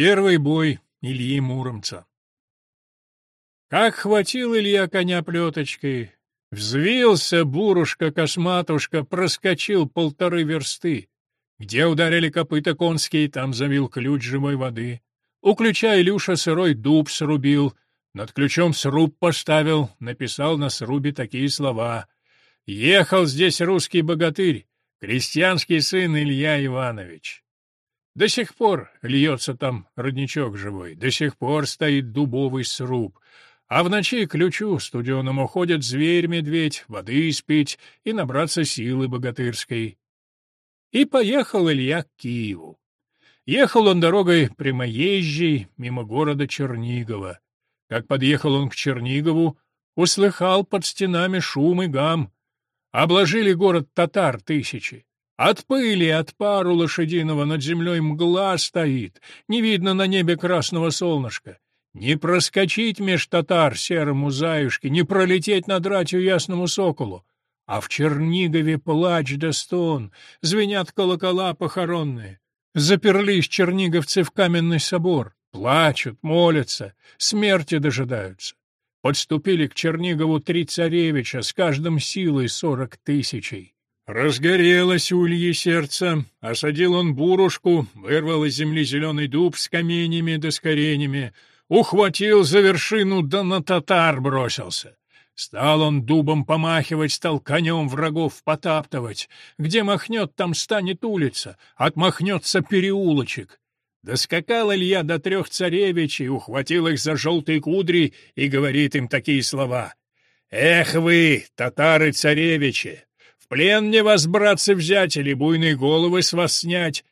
Первый бой Ильи Муромца. Как хватил Илья коня плеточкой, взвился бурушка-косматушка, проскочил полторы версты. Где ударили копыта конские, там завил ключ живой воды. У ключа Илюша сырой дуб срубил, над ключом сруб поставил, написал на срубе такие слова. «Ехал здесь русский богатырь, крестьянский сын Илья Иванович. До сих пор льется там родничок живой, до сих пор стоит дубовый сруб, а в ночи ключу студеному ходят зверь-медведь, воды испить и набраться силы богатырской. И поехал Илья к Киеву. Ехал он дорогой прямоезжей мимо города Чернигова. Как подъехал он к Чернигову, услыхал под стенами шум и гам. Обложили город татар тысячи. От пыли, от пару лошадиного над землей мгла стоит, не видно на небе красного солнышка. Не проскочить меж татар серому заюшке, не пролететь над ратью ясному соколу. А в Чернигове плач да стон, звенят колокола похоронные. Заперлись черниговцы в каменный собор, плачут, молятся, смерти дожидаются. Подступили к Чернигову три царевича, с каждым силой сорок тысячей. Разгорелось улье сердце, а осадил он бурушку, вырвал из земли зеленый дуб с каменями да с коренями, ухватил за вершину да на татар бросился. Стал он дубом помахивать, стал конем врагов потаптывать. Где махнет, там станет улица, отмахнется переулочек. Доскакал Илья до трех царевичей, ухватил их за желтые кудри и говорит им такие слова. «Эх вы, татары-царевичи! Плен мне вас, братцы, взять или буйные головы с вас снять.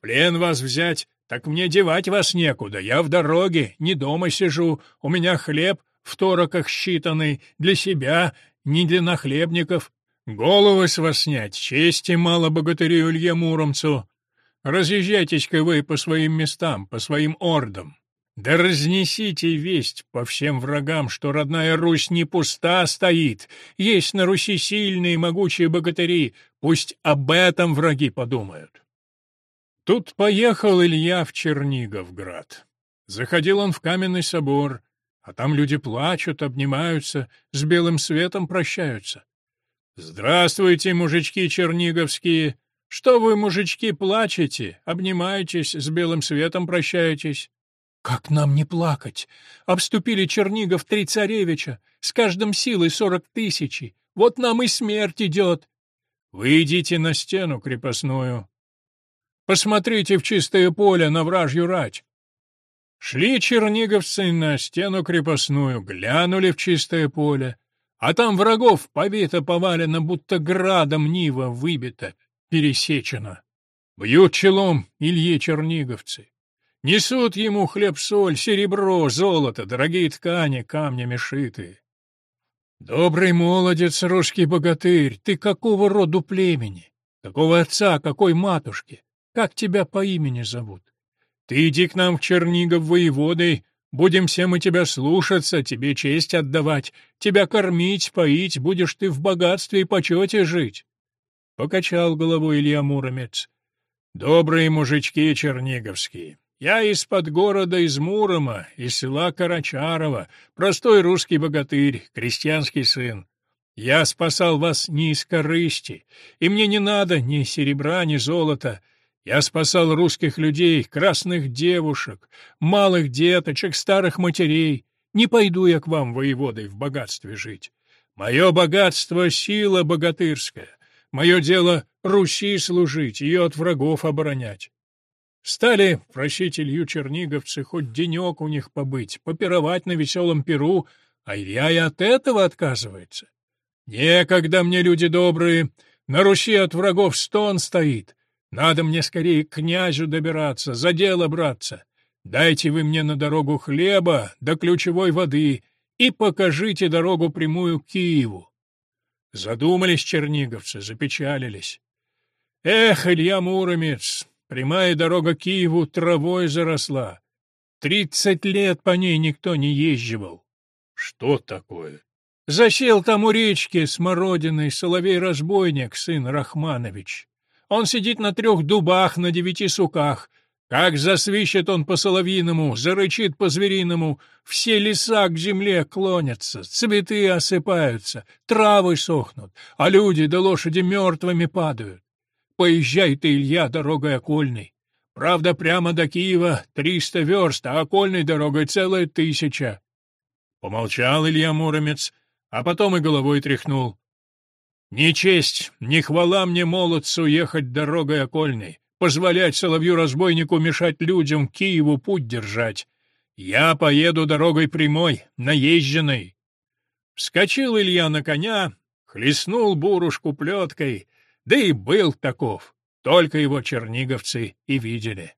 Плен вас взять, так мне девать вас некуда. Я в дороге, не дома сижу, у меня хлеб в тороках считанный, для себя, не для нахлебников. Головы с вас снять, чести мало богатырю Илье Муромцу. Разъезжайтесь-ка вы по своим местам, по своим ордам. Да разнесите весть по всем врагам, что родная Русь не пуста стоит. Есть на Руси сильные и могучие богатыри. Пусть об этом враги подумают. Тут поехал Илья в Черниговград. Заходил он в каменный собор, а там люди плачут, обнимаются, с белым светом прощаются. «Здравствуйте, мужички черниговские! Что вы, мужички, плачете, обнимаетесь, с белым светом прощаетесь?» Как нам не плакать? Обступили Чернигов три царевича, с каждым силой сорок тысячи. Вот нам и смерть идет. Вы идите на стену крепостную. Посмотрите в чистое поле на вражью рать. Шли черниговцы на стену крепостную, глянули в чистое поле. А там врагов повито повалено, будто градом нива выбито, пересечено. Бьют челом Илье черниговцы. Несут ему хлеб-соль, серебро, золото, дорогие ткани, камнями шитые. Добрый молодец, русский богатырь, ты какого роду племени? Какого отца, какой матушки? Как тебя по имени зовут? Ты иди к нам в Чернигов воеводой, будем все мы тебя слушаться, тебе честь отдавать, тебя кормить, поить, будешь ты в богатстве и почете жить. Покачал головой Илья Муромец. Добрые мужички черниговские, я из-под города, из Мурома, из села Карачарова, простой русский богатырь, крестьянский сын. Я спасал вас не из корысти, и мне не надо ни серебра, ни золота. Я спасал русских людей, красных девушек, малых деточек, старых матерей. Не пойду я к вам, воеводой, в богатстве жить. Мое богатство — сила богатырская. Мое дело — Руси служить, ее от врагов оборонять. Стали просителью черниговцы хоть денек у них побыть, попировать на веселом перу, а Илья и от этого отказывается. Некогда мне, люди добрые, на Руси от врагов стон стоит. Надо мне скорее к князю добираться, за дело браться. Дайте вы мне на дорогу хлеба до ключевой воды и покажите дорогу прямую к Киеву. Задумались черниговцы, запечалились. Эх, Илья Муромец, Прямая дорога к Киеву травой заросла. Тридцать лет по ней никто не езживал. Что такое? Засел там у речки смородиной соловей-разбойник, сын Рахманович. Он сидит на трех дубах, на девяти суках. Как засвищет он по-соловьиному, зарычит по-звериному, все леса к земле клонятся, цветы осыпаются, травы сохнут, а люди да лошади мертвыми падают. Поезжай ты, Илья, дорогой окольной. Правда, прямо до Киева триста верст, а окольной дорогой целая тысяча. Помолчал Илья Муромец, а потом и головой тряхнул. Не честь, не хвала мне молодцу ехать дорогой окольной, позволять соловью-разбойнику мешать людям Киеву путь держать. Я поеду дорогой прямой, наезженной. Вскочил Илья на коня, хлестнул бурушку плеткой, да и был таков, только его Черниговцы и видели.